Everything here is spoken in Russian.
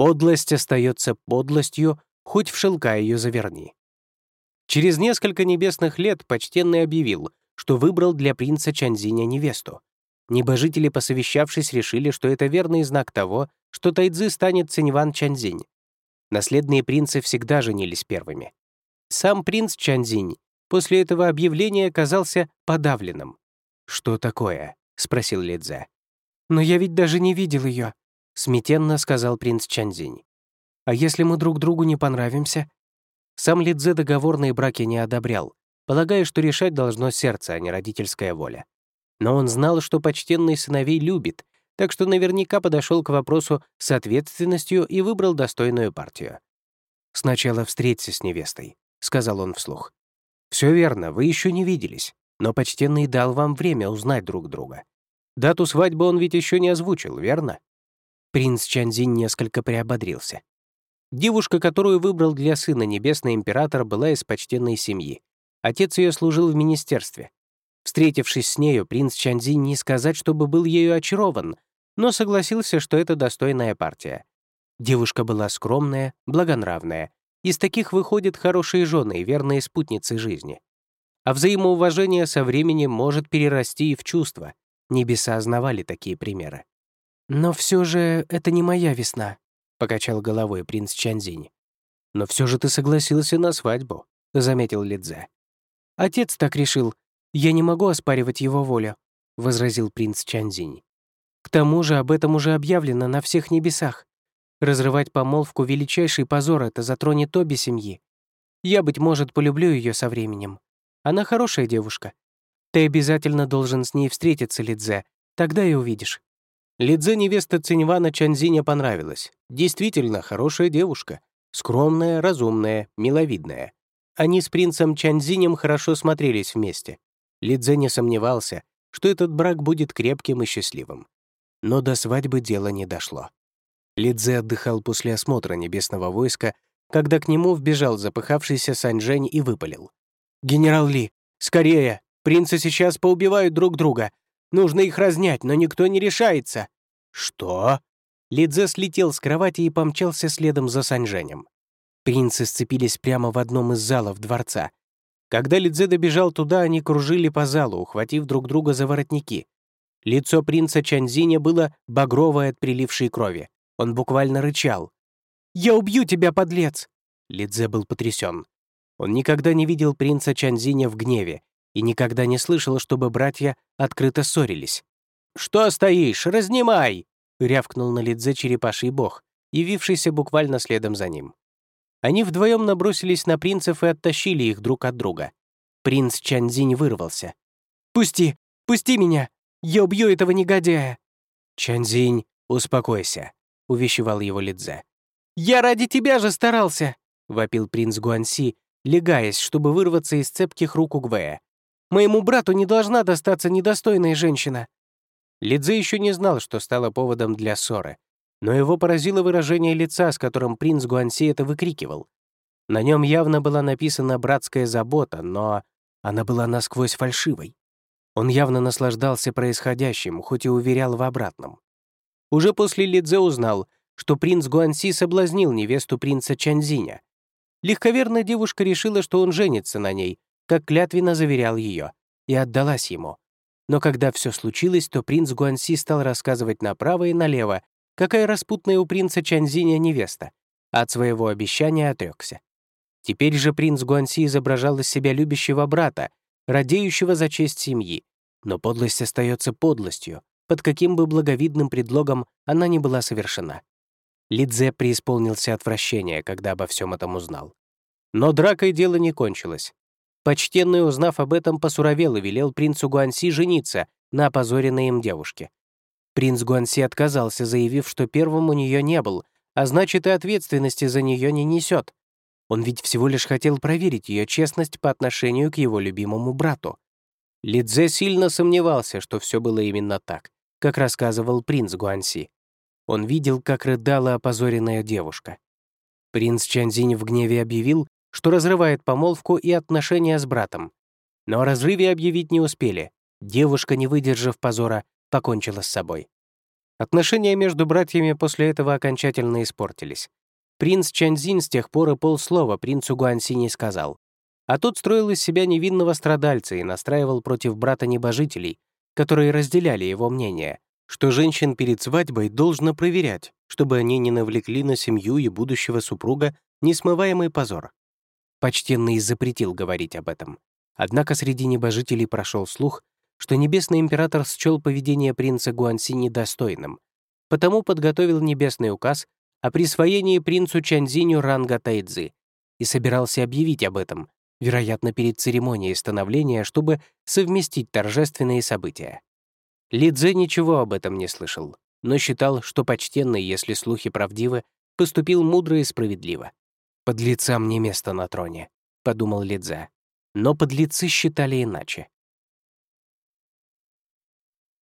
Подлость остается подлостью, хоть в шелка ее заверни. Через несколько небесных лет почтенный объявил, что выбрал для принца Чанзиня невесту. Небожители, посовещавшись, решили, что это верный знак того, что Тайцзы станет Циньван Чанзинь. Наследные принцы всегда женились первыми. Сам принц Чанзинь после этого объявления оказался подавленным. «Что такое?» — спросил Лидзе. «Но я ведь даже не видел ее», — смятенно сказал принц Чанзинь. «А если мы друг другу не понравимся?» Сам Лидзе договорные браки не одобрял, полагая, что решать должно сердце, а не родительская воля. Но он знал, что почтенный сыновей любит, так что наверняка подошел к вопросу с ответственностью и выбрал достойную партию. «Сначала встреться с невестой», — сказал он вслух. Все верно, вы еще не виделись, но почтенный дал вам время узнать друг друга. Дату свадьбы он ведь еще не озвучил, верно?» Принц Чанзин несколько приободрился. Девушка, которую выбрал для сына небесный император, была из почтенной семьи. Отец ее служил в министерстве. Встретившись с нею, принц Чанзин не сказать, чтобы был ею очарован, но согласился, что это достойная партия. Девушка была скромная, благонравная, из таких выходят хорошие жены и верные спутницы жизни. А взаимоуважение со временем может перерасти и в чувства. Небеса знавали такие примеры. «Но все же это не моя весна», — покачал головой принц Чанзинь. «Но все же ты согласился на свадьбу», — заметил Лидзе. «Отец так решил. Я не могу оспаривать его волю», — возразил принц Чанзинь. «К тому же об этом уже объявлено на всех небесах. Разрывать помолвку — величайший позор, это затронет обе семьи. Я, быть может, полюблю ее со временем. Она хорошая девушка. Ты обязательно должен с ней встретиться, Лидзе, тогда и увидишь». Лидзе невеста Циньвана Чанзиня понравилась. Действительно хорошая девушка. Скромная, разумная, миловидная. Они с принцем Чанзинем хорошо смотрелись вместе. Лидзе не сомневался, что этот брак будет крепким и счастливым. Но до свадьбы дело не дошло. Лидзе отдыхал после осмотра небесного войска, когда к нему вбежал запыхавшийся Саньжень и выпалил. «Генерал Ли, скорее! Принцы сейчас поубивают друг друга. Нужно их разнять, но никто не решается». «Что?» Лидзе слетел с кровати и помчался следом за Саньженем. Принцы сцепились прямо в одном из залов дворца. Когда Лидзе добежал туда, они кружили по залу, ухватив друг друга за воротники. Лицо принца Чанзиня было багровое от прилившей крови. Он буквально рычал. «Я убью тебя, подлец!» Лидзе был потрясен. Он никогда не видел принца Чанзиня в гневе и никогда не слышал, чтобы братья открыто ссорились. «Что стоишь? Разнимай!» — рявкнул на Лидзе черепаший бог, явившийся буквально следом за ним. Они вдвоем набросились на принцев и оттащили их друг от друга. Принц Чанзинь вырвался. «Пусти! Пусти меня! Я убью этого негодяя!» «Чанзинь, успокойся увещевал его Лидзе. «Я ради тебя же старался!» — вопил принц Гуанси, легаясь, чтобы вырваться из цепких рук Угвея. «Моему брату не должна достаться недостойная женщина!» Лидзе еще не знал, что стало поводом для ссоры, но его поразило выражение лица, с которым принц Гуанси это выкрикивал. На нем явно была написана братская забота, но она была насквозь фальшивой. Он явно наслаждался происходящим, хоть и уверял в обратном. Уже после Лидзе узнал, что принц Гуанси соблазнил невесту принца Чанзиня. Легковерная девушка решила, что он женится на ней, как клятвенно заверял ее, и отдалась ему. Но когда все случилось, то принц Гуанси стал рассказывать направо и налево, какая распутная у принца Чанзиня невеста, от своего обещания отрекся. Теперь же принц Гуанси изображал из себя любящего брата, радеющего за честь семьи. Но подлость остается подлостью, под каким бы благовидным предлогом она не была совершена. Лидзе преисполнился отвращения, когда обо всем этом узнал. Но дракой дело не кончилось. Почтенный, узнав об этом, посуровел и велел принцу Гуанси жениться на опозоренной им девушке. Принц Гуанси отказался, заявив, что первым у нее не был, а значит, и ответственности за нее не несет. Он ведь всего лишь хотел проверить ее честность по отношению к его любимому брату. Лидзе сильно сомневался, что все было именно так как рассказывал принц Гуанси. Он видел, как рыдала опозоренная девушка. Принц Чанзинь в гневе объявил, что разрывает помолвку и отношения с братом. Но о разрыве объявить не успели. Девушка, не выдержав позора, покончила с собой. Отношения между братьями после этого окончательно испортились. Принц Чанзин с тех пор и полслова принцу Гуанси не сказал. А тот строил из себя невинного страдальца и настраивал против брата небожителей, которые разделяли его мнение, что женщин перед свадьбой должно проверять, чтобы они не навлекли на семью и будущего супруга несмываемый позор. Почтенный запретил говорить об этом. Однако среди небожителей прошел слух, что небесный император счел поведение принца Гуанси недостойным, потому подготовил небесный указ о присвоении принцу Чанзиню ранга Тайцзы и собирался объявить об этом, вероятно, перед церемонией становления, чтобы совместить торжественные события. Лидзе ничего об этом не слышал, но считал, что почтенный, если слухи правдивы, поступил мудро и справедливо. «Подлецам не место на троне», — подумал Лидзе. Но подлецы считали иначе.